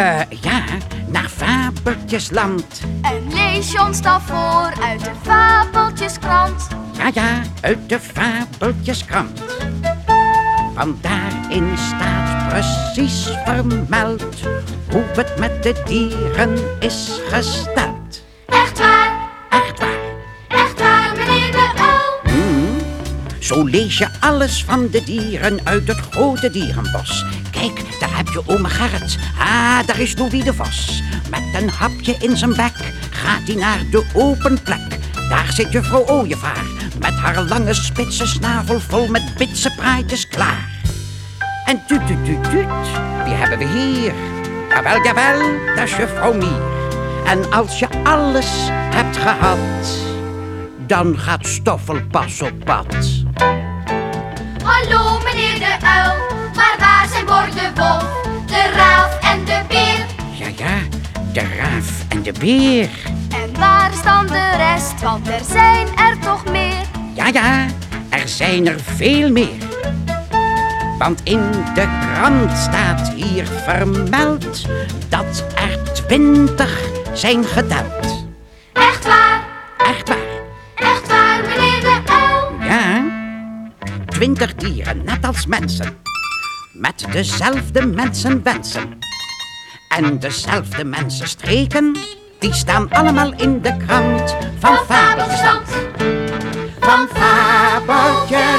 Eh, ja, naar Fabeltjesland. En lees je ons dan voor uit de Fabeltjeskrant. Ja, ja, uit de Fabeltjeskrant. Want daarin staat precies vermeld hoe het met de dieren is gesteld. Zo lees je alles van de dieren uit het grote dierenbos. Kijk, daar heb je ome Gerrit. Ah, daar is Louis de Vos. Met een hapje in zijn bek gaat hij naar de open plek. Daar zit juffrouw Ooievaar met haar lange spitse snavel vol met bitse praatjes klaar. En tuut, tuut, tuut, tuut, wie hebben we hier? Jawel, jawel, dat is juffrouw Mier. En als je alles hebt gehad, dan gaat Stoffel pas op pad. En de beer. En waar is dan de rest, want er zijn er toch meer? Ja, ja, er zijn er veel meer. Want in de krant staat hier vermeld dat er twintig zijn geteld. Echt waar, Echt waar, echt waar, meneer de uil. ja. Twintig dieren, net als mensen. Met dezelfde mensenwensen. En dezelfde mensenstreken, die staan allemaal in de krant van. Fabeltjesland. Van Fabeltjesland.